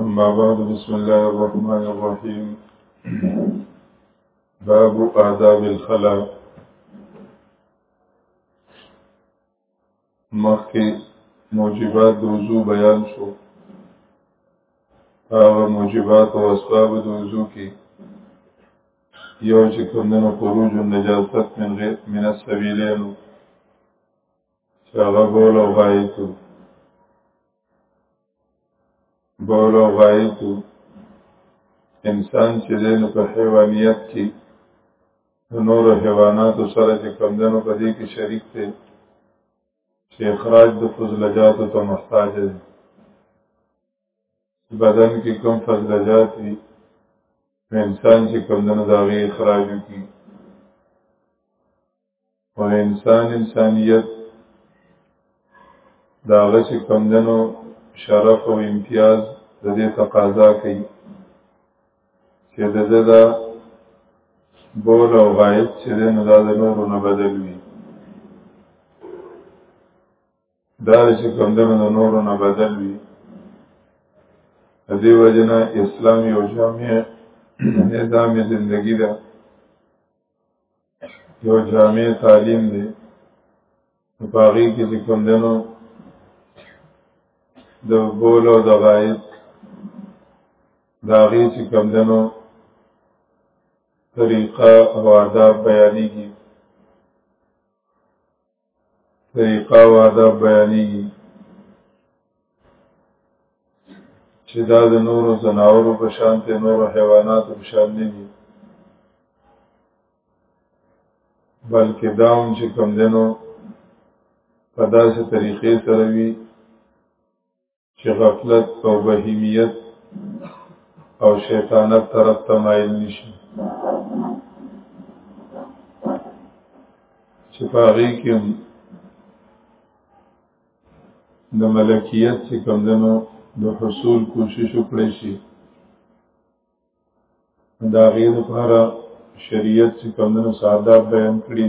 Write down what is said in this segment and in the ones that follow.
أما بعد بسم الله الرحمن الرحيم باب آداب الخلا مخکې موجبات د وضو بیان شو هغه موجبات او اسباب د وضو کې یو چې کومنه خروج النجاست من غیر من السبیلین چې هغه بول او غایتو بول او غایتو انسان چې دی نو په حیوانیت کې نور حیواناتو سره چې کمدنو په دې کې شریک دی چې اخراج د فضلجاتو ته محتاج دی بدن کې کم فضلجات وي انسان چې کمدنو د هغې اخراج وکړي او انسان انسانیت دا غشي کمدنو شرف او امتیاز د دې تقاضا کوي چې د دې دا بول او غایب چې د نو دا د نورو نه بدل وي دا چې کمدنو د نورو نه بدل وي د دې وجنه اسلام یو جامع نظام زندگی ده یو جامع تعلیم دی په هغه کې چې کوم دنو د بول او د غایط دا غي چې کوم دنو طریقه او آداب بیانېږي طریقه او آداب بیانېږي چې دا د نورو ځناورو په شان دي نورو حیواناتو په شان نه دي بلکې دا هم چې کوم دینو په داسې طریقې سره وي چې غفلت او بهیمیت او شیطانت طرف ته مایل نشي چې په هغې کې د ملکیت چې کمدنو د حصول کوشش وکړی شي د هغې لپاره شریعت چې کمدنو ساده بیان کړي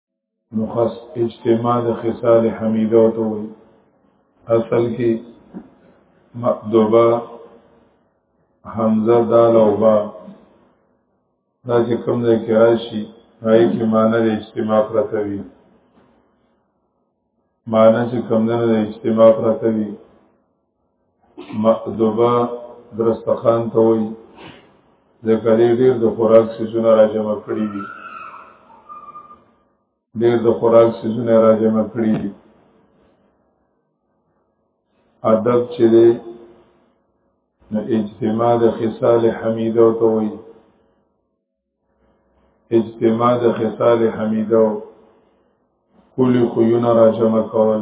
نو خاص اجتماع د خصال حمیده او ته وي اصل کې مقدوبه حمزه دال او با دا چې کوم ځای کې راشي هغه کې معنی د اجتماع پرته وي معنی چې کوم نه د اجتماع پرته وي مقدبه درستخان ته وي ځکه ډېر ډېر د خوراک سیزونه راجمع کړي دي ډېر د خوراک سیزونه راجمع کړي دي ادب چې دی نو اجتماع د خصال حمیده ته وي اجتماع د خصال حمیده کلی خویونه راجمع کول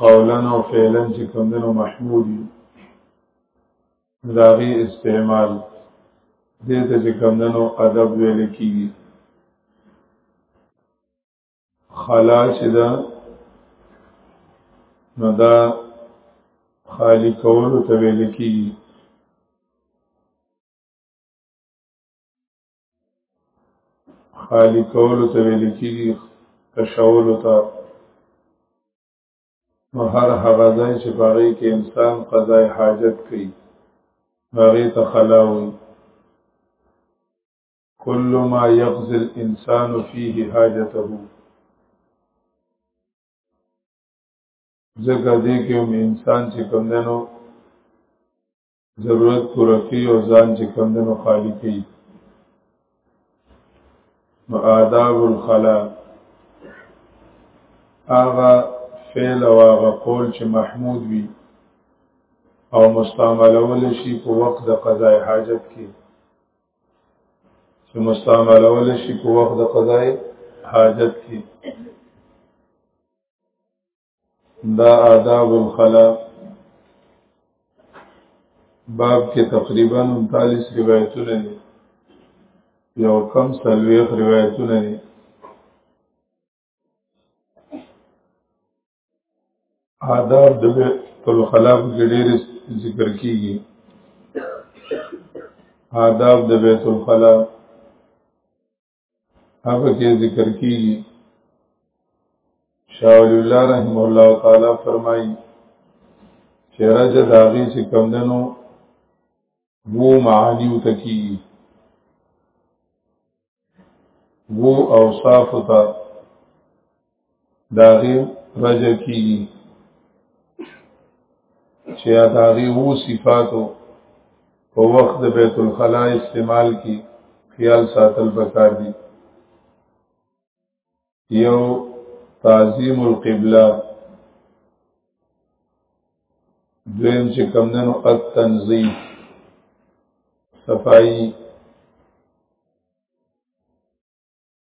قولا او فعلا چې کمدنو محمود دي داغي استعمال دې ته چې کمدنو ادب ویل کیږي خلا چې دا نو دا خالی کولو ته ویل کیږي خالی کولو ته ویل کېږي کشولو ته نو هر هغه ځای چې په هغې کې انسان قضای حاجت کوي هغې ته خلا وایي کل ما یقضي الانسان فيه حاجته ځکه دې کې هم انسان چې کوم دی نو ضرورت پوره کوي او ځان چې کم د نو خالی کوي نو آداب الخلا هغه فعل او هغه قول چې محمود وي او مستعملول شي په وخت د قضای حاجت کې چې مستعملول شي په وخت د قضای حاجت کې دا آداب الخلا باب کې تقریبا 39 روایتونه دي یو کم سلويخ روایتونه دي آداب د الخلا کې ډېر ذکر کیږي آداب د بیت الخلا هغه کې ذکر کیږي شاول الله رحم الله تعالی فرمایي چې راځه داغي چې کم دنو وو معانی او تکی وو اوصاف تا دا غي رجا کیږي چې دا غي وو صفاتو په وخت د بیت الخلا استعمال کی خیال ساتل پکار دي یو تعظیم القبلہ دویم چې کمدنو التنظیف صفائی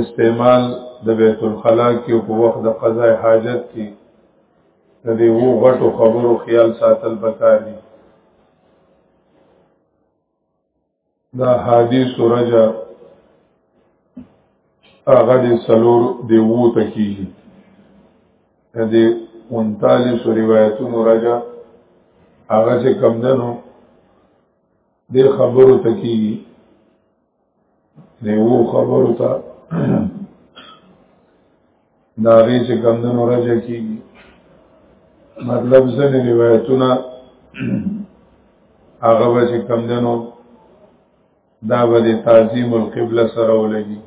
استعمال د بیت الخلا کې په وخت د قضا حاجت کې د دې وو غټو خبرو خیال ساتل پکار دي دا حدیث رجا هغه د سلور دی وو تکي د 39 روایتونو رجا هغه چې کم دنو د خبرو تکي دیو خبرو ته دا غي چې کمندونو راځي کی مطلب ځنې روایتونه هغه به چې کمندونو دا به د تعظیم القبله سره ولګي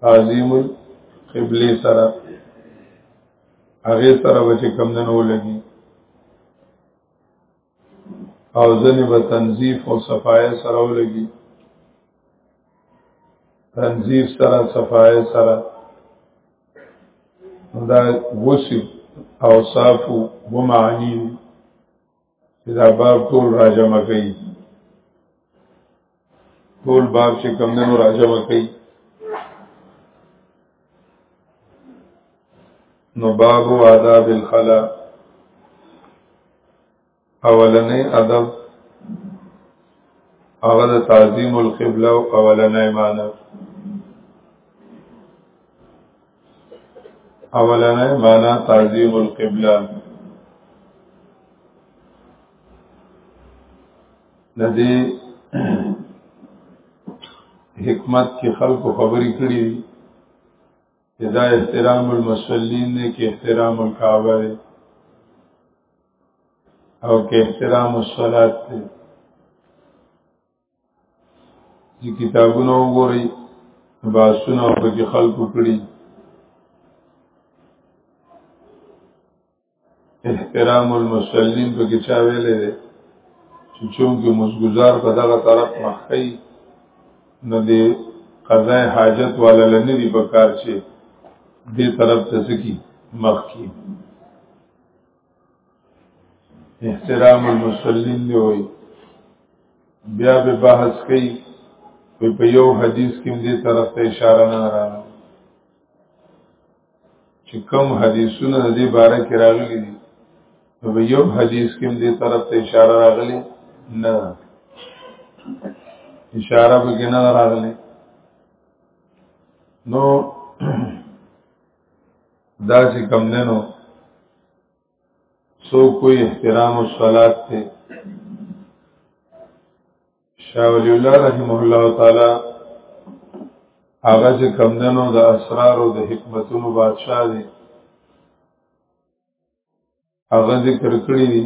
تعظیم القبله سره هغه سره به چې کمندونو ولګي او ځنې به تنظیف او صفایه سره ولګي تنظیف سره صفایه سره دا وصف او صاف و معنی دا باب ټول راجمه کوي ټول باب چې کم دنو راجمع کوي نو باب آداب الخلا اولنې ادب هغه د تعظیم القبله او اولنې معنی اولنې معنی تعظیم القبله د دې حکمت کې خلکو خبرې کړې دي چې دا احترام المسلین دی کې احترام الکعبه دی او کې احترام الصلات دی چې کتابونه وګورئ باسونه په کې خلکو کړي احترام المسلمین په کې چا ویلې ده چې چونکه مسګزار په دغه طرف مخکې نه دی قضای حاجت والا لنی دی په کار چې دې طرف ته سکی مخکې احترام المسلمین دی وایي بیا به بحث کوي په یو حدیث کې دې طرف ته اشاره نه راغله چې کوم حدیثونه د دې باره کې راغلي دي نو به یو حدیث کې دې طرف ته اشاره راغلي نه اشاره به کې نه راغلي نو دا چې کم نه نو سو کوئی احترام الصلات ته شاه ولی الله رحمه الله تعالی هغه چې کمدنو د اسرار او د حکمتونو بادشاہ دی هغه ذکر کړی دی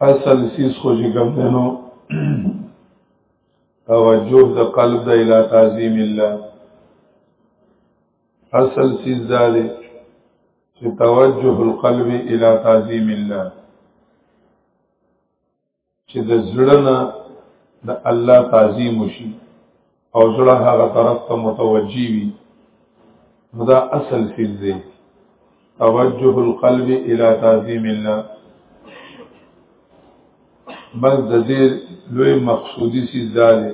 اصل سیس خو چې کوم دی نو توجه د قلب د اله تعظیم الله اصل سیس دا دی چې توجه القلب اله تعظیم الله چې د زړه نه د الله تعظیم وشي او زړه هغه طرف ته متوجي وي دا اصل فیل دی توجه القلب الى تعظیم الله بس د دې لوی مقصودی سیز دا دی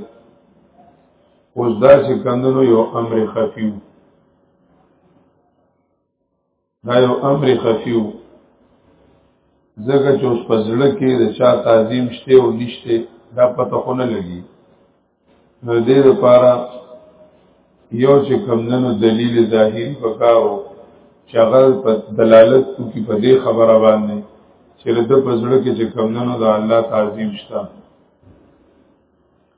اوس دا چې کندنو یو امر خفیو دا یو امر خفیو زګه چې اوس په زړه کې د چا تعظیم شته او نشته دا پته خو نه لګي نو دې لپاره یو چې کمندونو دلیل ظاهری پکارو چې هغه په دلالت کوي په دې خبره باندې چې د پزړه کې چې کمندونو د الله تعظیم شته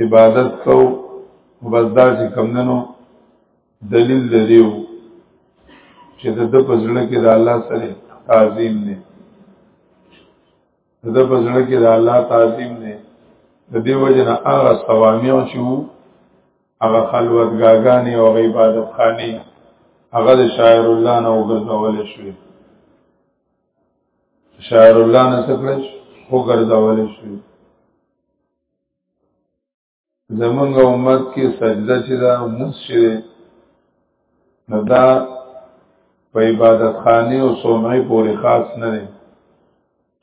عبادت کو بس دا چې کمندنو دلیل لريو چې د د پزړه کې د الله سره تعظیم نه د د پزړه کې د الله تعظیم نه د دې وجه نه هغه سوامیو چې وو هغه خلوت غاګانی او عبادت خانی هغه د شاعر الله نه وګرځول شوی شاعر الله نه څه کړی وګرځول شوی زمونږ امت کې سجده چې دا موس شي نو دا په عبادت خانه او صومعي پورې خاص نه دی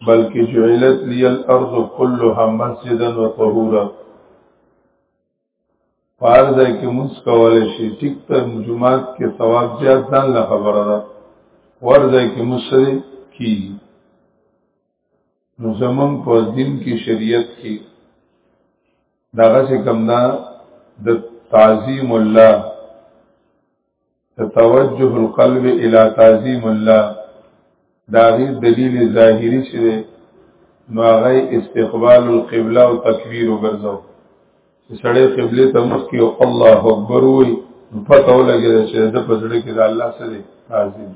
بلکې جعلت لي الارض كلها مسجدا وطهورا فرض کې موس کول شي ټیک ته جمعات کې ثواب زیات ځان له خبره ده فرض کې موس کیږي نو زمون په دین کې شریعت کې دغه څه کوم دا د تعظیم الله توجه القلب الى تعظیم الله دا غي دلیل ظاهری چې نو هغه استقبال القبلة او تکبیر وګرځاو چې سړی قبله ته مخ کې الله اکبر وي نو پته ولګی چې د پزړه کې د الله سره تعظیم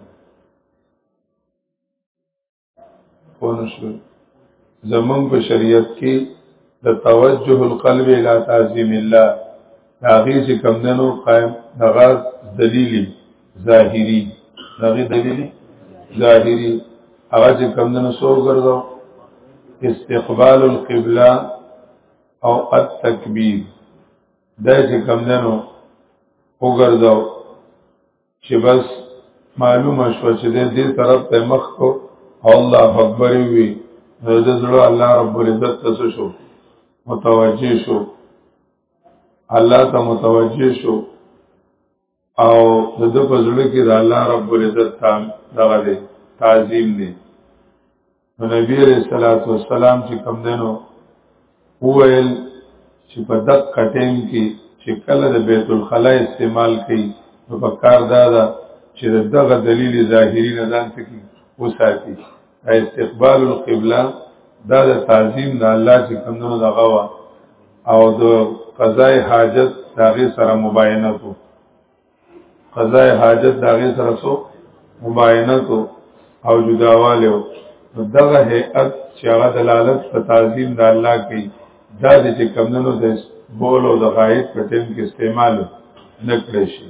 ونشو زمون په شریعت کې د توجه القلب الى تعظیم الله هغه چې کم دنو قائم هغه دلیل ظاهری هغه دلیل ظاهری هغه چې کم دنو سو ګرځاو استقبال القبلة او التکبیر دا چې کم دنو وګرځاو چې بس معلومه شو چې دې طرف ته مخ کو الله اکبر وی د زړه الله رب العزت ته شو متوجه شو الله ته متوجه شو او د د پزړه کې د الله رب العزت تام دغه دی تعظیم دی نو نبی علیہ الصلوۃ والسلام چې کوم دینو وویل چې په دقه ټیم کې چې کله د بیت الخلا استعمال کړي نو په کار دا ده چې دغه دلیل ظاهری نه ځان ته کی وساتي استقبال القبلة دا د تعظیم د الله چې کوم دینو دغه وا او د قضای حاجت داغه سره مباینه کو قضای حاجت دا غي سره سو مباینت او جداواله او دغه هيئت چې هغه دلالت په تعظیم د الله کوي دا د چې کمندونو د بول او د غایب په ټیم کې استعمال نه کړی شي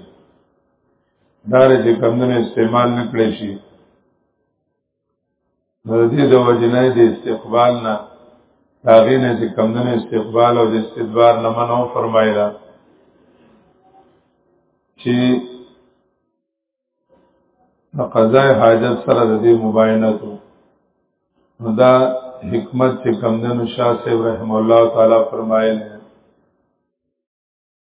دا چې کمندونو استعمال نه کړی شي نو دې د وجنه د استقبال نه هغه نه چې کمونه استقبال او د استدبار نه منو فرمایلا چې د قضای حاجت سره د دې مباینه تو نو دا حکمت چې کمدنو شاه صاحب رحم الله تعالی فرمایل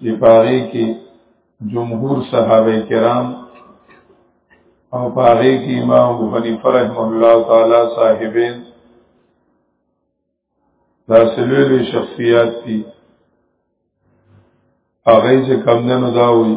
چې پاره کې جمهور صحابه کرام او پاره کې امام ابو حنیفه رحمه الله تعالی صاحبین دا سلوی شخصیات دي هغه چې کم نه نو دا وایي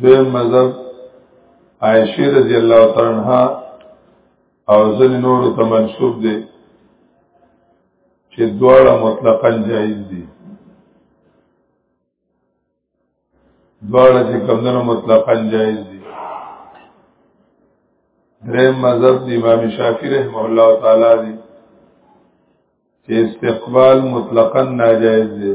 دویم مذهب عائشه رضی الله تعالی عنها او ځل نور ته منسوب دي چې دواړه مطلقاً جایز دي دواړه چې کمدنو مطلقاً جایز دي دریم مذهب د امام شافعی رحمه الله تعالی دی چې استقبال مطلقاً ناجایز دی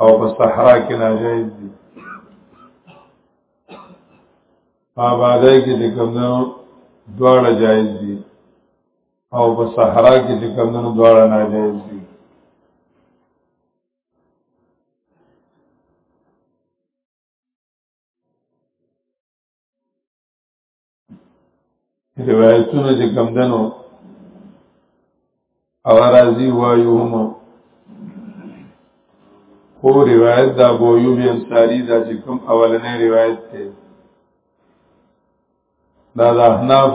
او په صحرا کې ناجایز دي په آبادۍ کې چې کمدنو دواړه جایز دي او په صحرا کې چې کمدنو دواړه ناجایز دي روایتونه چې کم دنو او راځي وایو هم خو روایت دا ابو ایوب انصاری دا چې کوم اولنې روایت ته دا د احناف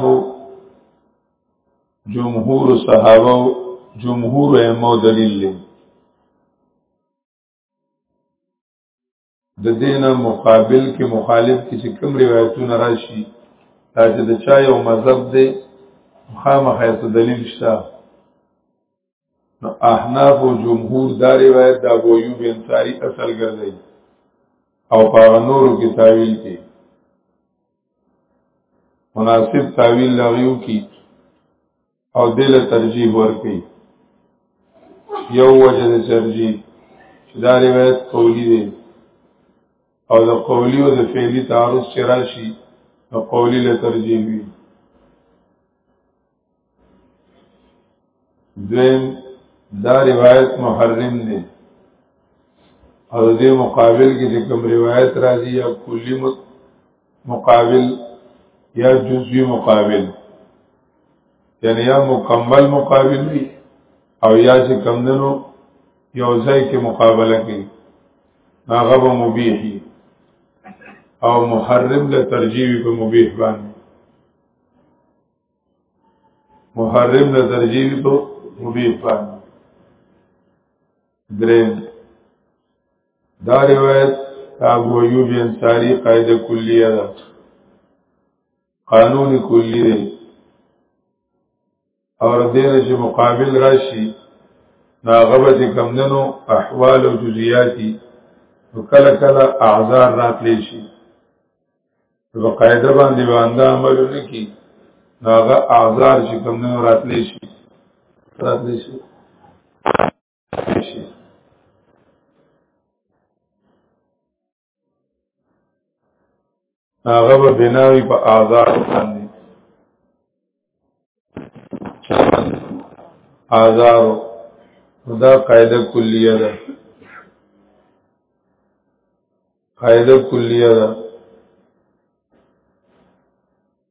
جمهور صحابه جمهور ائمه دلیل لري د دینه مقابل کې مخالف کې چې کوم روایتونه راشي دا چې د چا یو مذهب دی خامخا یې دلیل شته نو احناف او جمهور دا روایت د ابو ایوب انصاری اصل ګرځي او په نورو کې تعویل کې مناسب تعویل لغیو کې او دل ترجیح ورکړي یو وجه د ترجیح دا روایت قولی دی او د قولی او د فعلی تعارض چې راشي نو قولی له ترجیح وي دویم دا روایت محرم دی او دې مقابل کې چې کوم روایت راځي یا کلی مت مقابل یا جزوی مقابل یعنی یا مکمل مقابل وی او یا چې کمدنو یو ځای کې مقابله کوي هغه به مبیح او محرم له ترجیح په مبیح باندې محرم له ترجیح په مبیح باندې درېم دا روایت ابو ایوب انصاری قاعده کلیه ده قانون کلی دی اور دین چې مقابل راشي ناغبت کمدنو احوال او جزئیاتی نو کله کله اعذار راتلی شي په قاعده باندې باندې عمل وکړي ناغه اعذار چې کمدنو راتلی شي راتلی شي هغه به بناوي په آزاد باندې آزار دا قاعده کلیه ده قاعده کلیه ده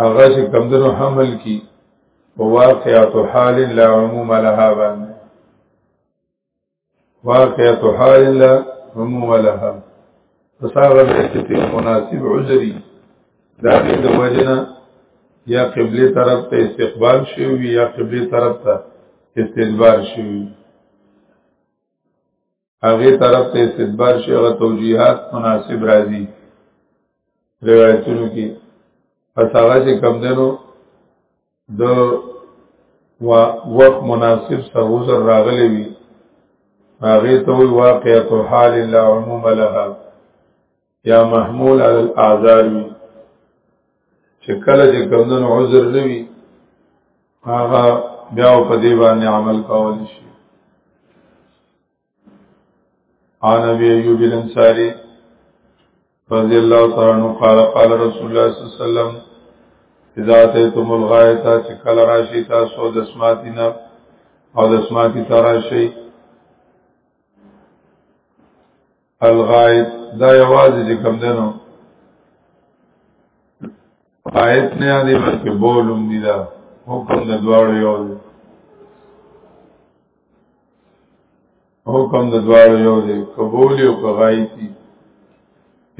هغه چې کمدنو حمل کی په واقعات حال لا عموم لها باندې واقعات حال لا عموم لها فصاغه به مناسب عذری دا د وجنه یا قبله طرف ته استقبال شي یا قبله طرف ته استدبار شي هغه طرف ته استدبار شي هغه توجیهات مناسب راځي روایتونو کې پس هغه چې کم دنو د وخت مناسب سره وزر راغلی وي هغه ته واقعیت حال لا عموم لها یا محمول علی الاعذار وی چې کله چې کمدن عذر نه وي هغه بیا په دې باندې عمل کول شي عن ابي ايوب الانصاري رضي الله تعالى عنه قال قال رسول الله صلى الله عليه وسلم اذا اتيتم الغايه تكل راشي تاسو د اسماتنا او د اسماتي تراشي الغائب دا یوازې چې کم دنو غائب نه یادې بلکې بولم دي دا حکم د دواړو یو دی حکم د دواړو یو دی قبول او غائب دي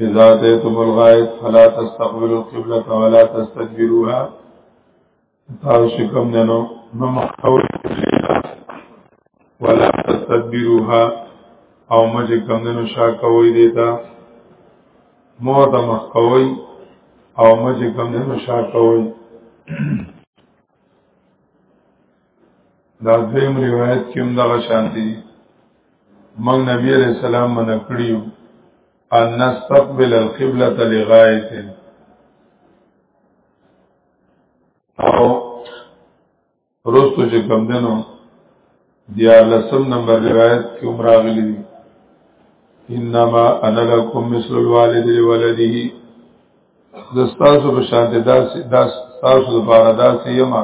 اذا تتم الغائب فلا تستقبلوا القبلة ولا تستدبروها تاسو چې کوم نه نو نو مخاور ولا تستدبروها او مجه کوم نه نو شا کوي دیتا مو د مخ کوي او مجه کوم نه نو شا کوي دا دویم روایت کې هم دغه شانتي موږ نبی عليه السلام منع کړیو ان نستقبل القبلة لغایته او روستو چې کم دنو دیا لسم نمبر روایت کې عمر اغلی دی انما انا لکم مثل الوالد لولده دستاسو بشانت داس داس تاسو لپاره داسې یما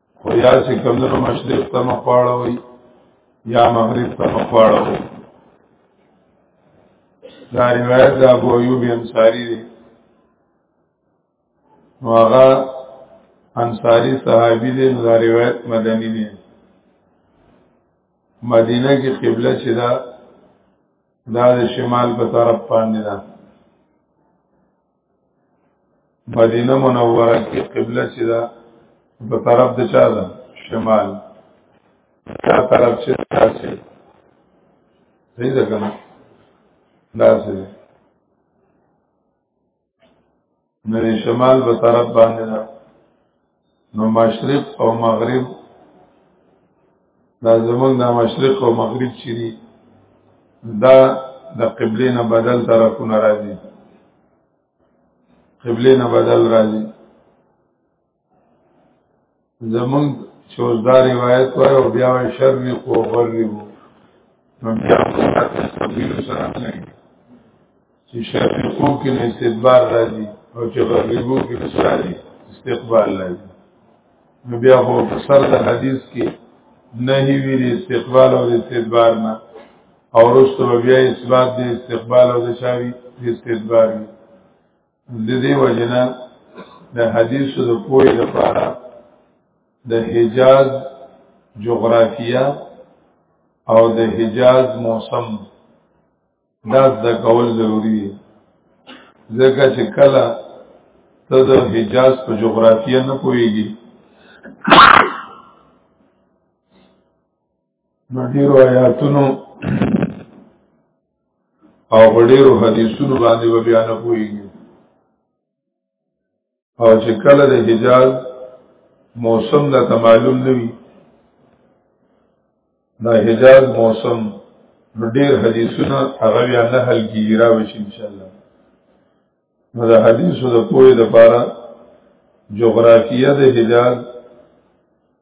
خو یا چې کمدنو مشرق ته مخواړه وي یا مغرب ته مخواړه وي دا روایت د ابو ایوب انصاری دی نو هغه انصاری صحابي دی نو دا روایت مدني دی مدینه کې قبله چې دا دا د شمال په طرف باندې ده مدینه منوره کې قبله چې ده په طرف د چا ده شمال دا طرف چې تاسو صحیح ده کنه دا څه نه شمال په طرف باندې ده نو مشرق او مغرب دا زمونږ د مشرق او مغرب چې دي دا د قبله نه بدل طرفونه راځي قبله نه بدل راځي زمونږ چې اوس دا روایت وای او بیا وای شر وی کو غر وی نو بیا په تاسو سره نه چې شفیقو کې نه استدبار راځي او چې غربو کې نه راځي استقبال راځي نو بیا خو په سر د حدیث کې نه وی د استقبال او د استدبار نه او رسو بیا اثبات د استقبال او د شاوی د استدبار وی د دې وجنه د حدیث د پوی لپاره د حجاز جغرافیه او د حجاز موسم دا د کول ضروری دی ځکه چې کله ته د حجاز په جغرافیه نه پوهیږي نو ډیرو آیاتونو او ډیرو حدیثونو باندې بیا نه پوهیږي او چې کله د حجاز موسم د تمالوم نوي دا حجاز موسم نو ډیر حدیثونه هغه بیا نه حل کیږي راوي ان شاء الله نو دا حدیثو د پوهې لپاره جغرافیه د حجاز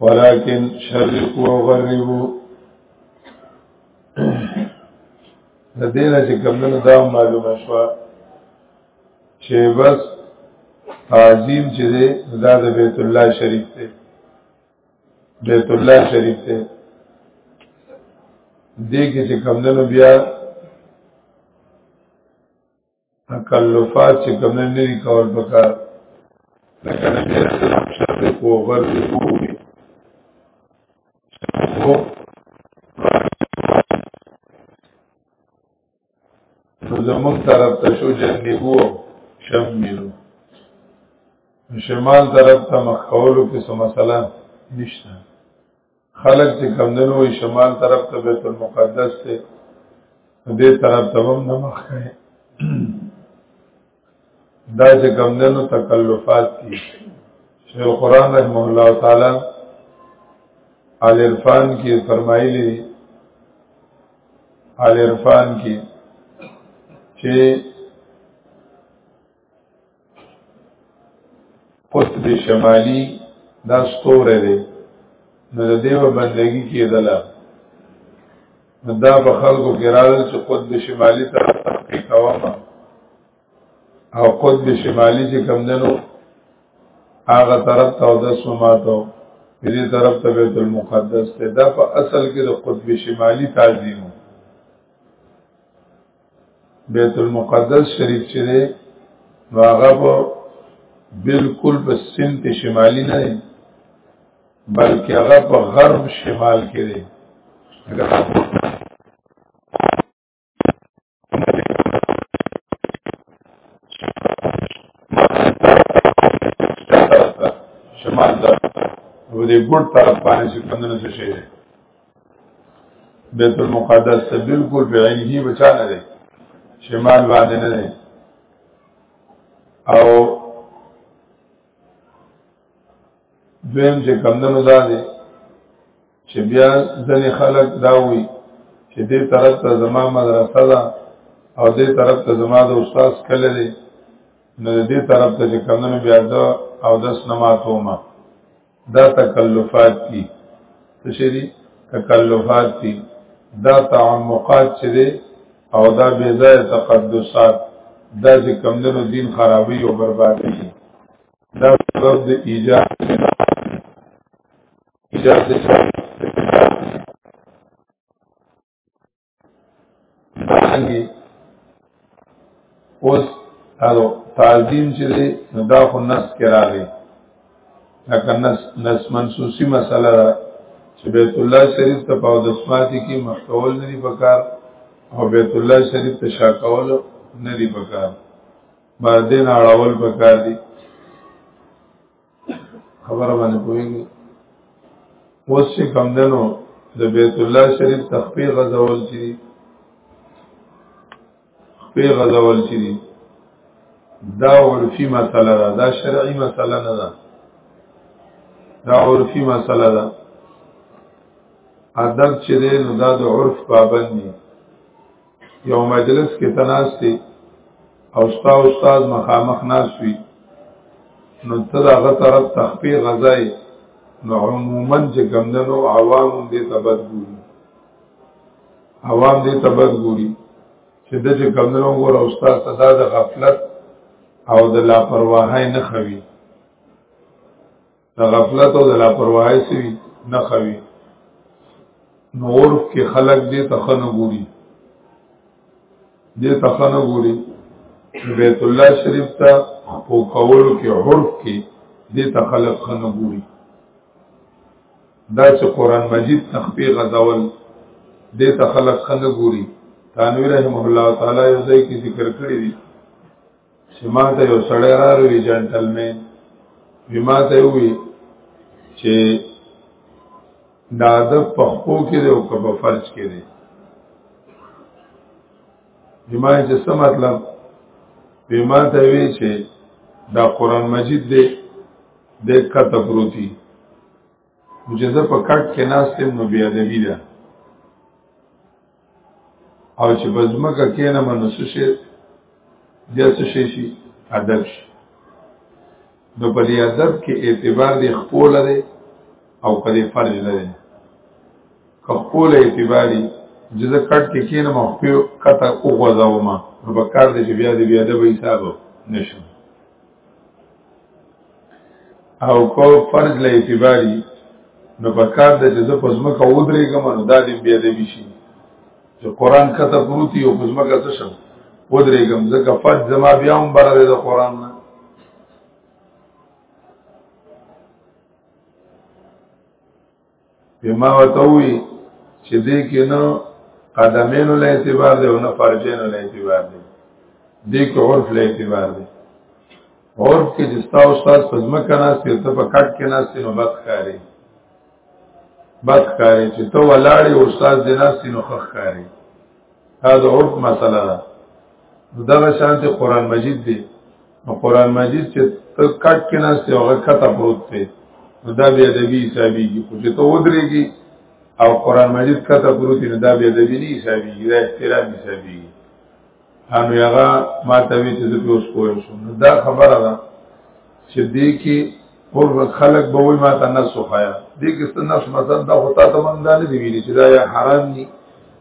ولكن شرقوا وغربوا د دې نه چې کمنو دا معلومه شو چې بس عظیم چې دی دا د بیت الله شریف دی بیت الله شریف دی دې کې چې کمنو بیا تکلفات چې کوم نه لري کول پکار لکه نه لري اسلام شرط کو غرض کو وي هو زمون طرف ته شو جنگي وو شم ملو شمال طرف ته مخولو کې څه مسله نشته خلق چې کمدنو وي شمال طرف ته بیت المقدس ته دې طرف ته هم نه مخ کوي دا چې کمدنو تکلفات دي شیخ القرآن رحمه الله تعالی آل عرفان کې فرمایلی دي آل عرفان کې چې قطب شمالی دا ستوره دی نو د دیو بندگی کېدله نو دا په خلکو کې راغل چې قطب شمالی ته کوم او قطب شمالی چې کم دنو هغه طرف ته او د سماتو دې طرف ته بیت المقدس ته دا په اصل کې د قطب شمالی تعظیم بیت المقدس شریف چې دی نو هغه په بالکل په سمت شمالي نه دی بلکې هغه په غرب شمال کې دی شمال دا و دې ګډ طرف باندې څنګه څه شي بیت المقدس ته بالکل په عین کې بچا نه دی شمال باندې نه دی او دویم چې کمدنو دا دی چې بیا ځنې خلک دا وي چې دې طرف ته زما مدرسه ده او دې طرف ته زما د استاد کله دی نو دې طرف ته چې کمدنو بیا دا او دس نماتو ما دا تکلفات دي څه شي دي تکلفات دي دا تعمقات چې دي او دا بې ځای تقدسات دا چې کمندونو دین خرابي او بربادي دا سبب د ایجاد ایجاد دانګي اوس هغه تعظیم چې دی نو دا خو نس کې راغی لکه نس نس منسوسی مسله ده چې بیت الله شریف ته په دسماتي کې مخکول نه دی پکار او بیت الله شریف ته شاکول نه دی پکار باندې نه اړول پکار دی خبره باندې پوهیږي اوس چې کم دنو د بیت الله شریف تخفی غزول چي خفی غزول چي دا عرفي مسله ده دا شرعي مسله نه ده دا عرفي مسله ده ادب چې دی نو دا د عرف پابند دی یو مجلس کې تناستی او ستا استاد مخامخ ناسوي نو ته دا غ طرف تخفی غزای نو عموما چې کمدنو عوام دې تبد ګوري عوام دې تبد ګوري چې د چې کمدنو ګور او استاد صدا د غفلت او د لاپرواهۍ نه خوي د غفلت او د لاپرواهۍ سوي نه خوي نو عرف کې خلق دې تخنه ګوري دې تخنه ګوري بیت الله شریف ته په کولو کې عرف کې دې تخلق خنه ګوري دا چې قران مجید تخفی غزول دې تخلق خنه ګوري تنویر رحم الله تعالی یو ځای کې ذکر کړی دی چې ما ته یو سړی را روي جنټلمین وی ما ته وی چې دا د پخپو کې دی او که په فرض کې دی بما چې څه مطلب بما ته وی چې دا قران مجید دی د کته پروتي چې زه په کټ کې ناستم نو بیا ادبي ده او چې په ځمکه کې نه منو څه شي بیا څه شي شي ادب شي نو په دې ادب کې اعتبار دی خپل دی او په دې فرج نه دی که خپل اعتباري چې زه کټ کې کې نه مخفي کته وغځاوم نو په کار دی چې بیا دې بیا ادب حساب نشم او کو فرض له اعتباري نو په کار د چې زه په ځمکه ودرېږم نو دا دې بیا دې شي چې قران کته پروتي او په ځمکه څه شم ودرېږم ځکه فج زما بیا هم بره ده د قران نه بما وتوي چې دې کې نه قدمینو له اعتبار دی او نه فرجینو له اعتبار دی دې کې عرف له اعتبار دی عرف کې چې تاسو استاد پزما کنا سي ته په کټ کې نه سي نو بد کاری بد کاری چې ته ولاړې استاد دې نه سي نو خخ کاری دا د عرف مسله ده دغه شانتي قران مجید دی نو قران مجید چې ته کټ کې نه سی هغه کته پروت دی نو دا بیا د بی حسابي کې خو چې ته ودرېږي او قران مجید کته پروت دی نو دا بیا د بی نه حسابي کې دا احترام حسابي انو هغه ما ته وی چې زه په اوس کوی شم نو دا خبره ده چې دې کې پر خلق به وای ما ته نه سوخایا دې کې څه نفس مثلا دا هوتا ته مونږ نه دی ویلي چې دا یا حرام دي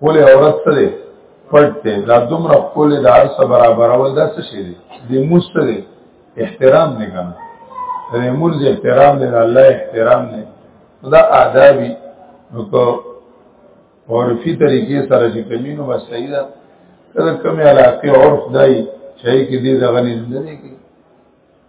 کول عورت سره پټ دی دا دومره کول د ارس برابرول دا څه شي دی د مستری احترام نه کنه د مولز احترام نه الله احترام نه دا آدابی نو کو عرفي طریقې سره چې کمینو بس صحیح ده کله کومه علاقه عرف دای چې کې دې دغه نه نه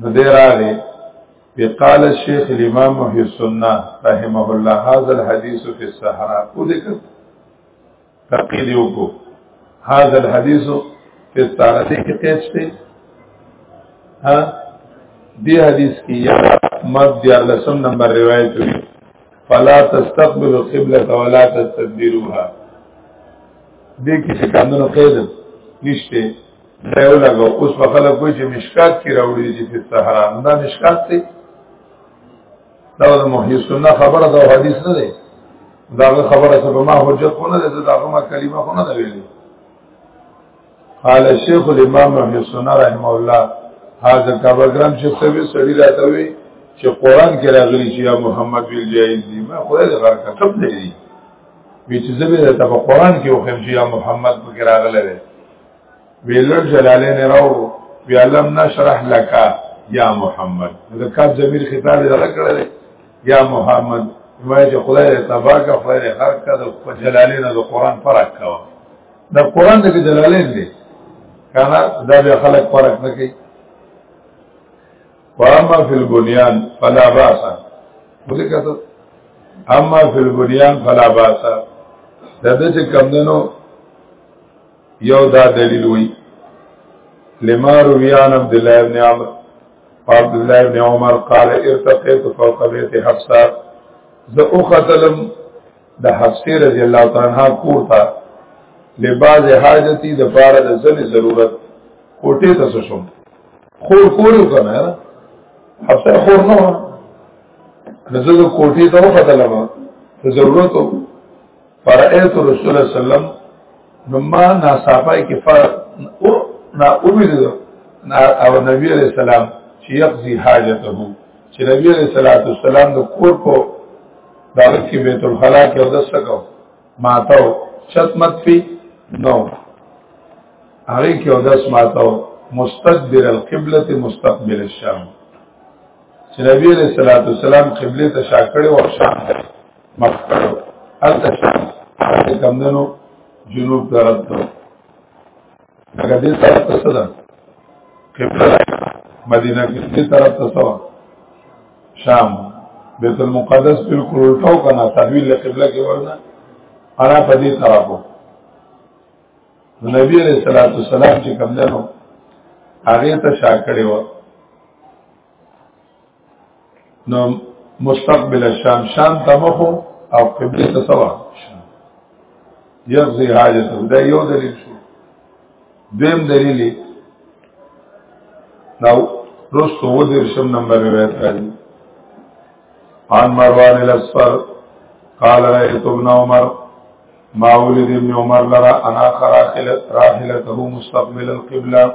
نو دې راغې وقال الشيخ الامام محي السنه رحمه الله هذا الحديث في الصحراء وذكر تقيد يوكو هذا الحديث في الصحراء دې کې قید شته ها دې حدیث کې یا مرد دیار لسم نمبر روایت وی فلا تستقبل القبلة ولا تستدبروها دې کې څه کاندونو قید نشته دا یو لګو اوس په خلک کوی چې مشکات کې راوړي چې په صحرا دا مشکات دی دا د محی سنت خبره دا حدیث نه دی دا خبره چې په ما حجت خو نه ده دا کومه کلمه خو نه ده ویلي قال الشيخ الامام محی سنت رحم الله هاذا کبرګرام چې سوي سړي راتوي چې قران کې راغلي چې یا محمد ویل جایز دی ما خدای دې غر کتب دی وی چې زبې ته په قران کې وخم چې یا محمد پکې راغلی ویلر جلالین راو ویلم نشرح لکا یا محمد د کاف ضمیر خطاب یې راکړل یا محمد وای چې خدای دې تبا کا خیر هر کا د جلالین د قران فرق کا د قران د جلالین دی کانا دا به خلق فرق نه کوي واما فی البنیان فلا باس ولې کته اما فی البنیان فلا باس دا د چې کمندنو یو دا دلیل وی لما رویان عبداللہ ابن عمر عبداللہ ابن عمر قال ارتقیت فوق بیت حفصہ زه او قتلم د حفصه رضی الله تعالی عنها کور ته لباس حاجتی د پاره د ځل ضرورت کوټه ته شوم خور کور کنه حفصه خور نه نزل کوټه ته وختلم ضرورت فرأیت رسول الله صلی الله علیه وسلم نما ناصافای کې فرق او نا امید نا او نبی علیہ السلام چې یقضي حاجته چې نبی علیہ الصلوۃ والسلام د کور په دغه کې بیت الخلا کې او دسه کو ماتو چت مت پی نو هغه کې او دس ماتو مستدبر القبلة مستقبل الشام چې نبی علیہ الصلوۃ والسلام قبله ته شاکړې او شام مخکړو هلته شام هلته کمدنو جنوب طرف ته لکه دې طرف ته څه ده قبله مدینه کې دې طرف ته څه شام بیت المقدس بالکل الټاو کنه تحویل قبله کې ورنه انا په دې طرف وو نبی علیہ الصلوۃ والسلام چې کمدنو هغه ته شاکړې و نو مستقبل الشام شام تمخو او قبله ته سوا یغزی حاجت دا یو دلیل شو دیم دلیل نو رستو ودر شم نمبر روایت راځي عن مروان الاسفر قال رأيت ابن عمر ما ولد ابن عمر لرا انا خراخلت راحلته مستقبل القبلة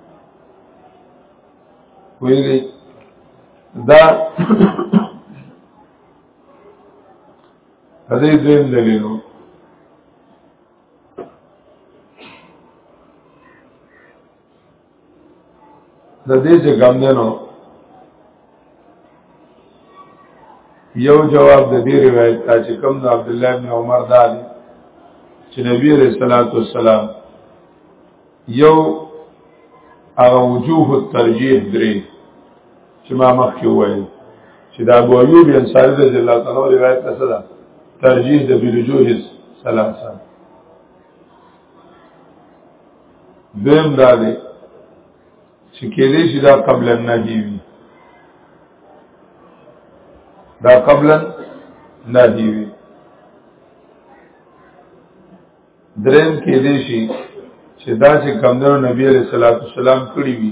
ویلي دا دې دین دلیل د دې چې ګم دینو یو جواب د دې روایت ته چې کوم د عبد الله بن عمر دا دی چې نبی رسول الله صلی الله علیه وسلم یو هغه وجوه الترجیح درې چې ما مخکې وویل چې دا ابو ایوب انصاری رضی الله تعالی عنہ روایت څه ده ترجیح د بلجوه ثلاثه دیم دا دی چې کېدې چې دا قبل النهی وي دا قبل النهی وي دریم کې دی شي چې دا چې کمندونو نبی علیہ الصلوۃ والسلام کړی وي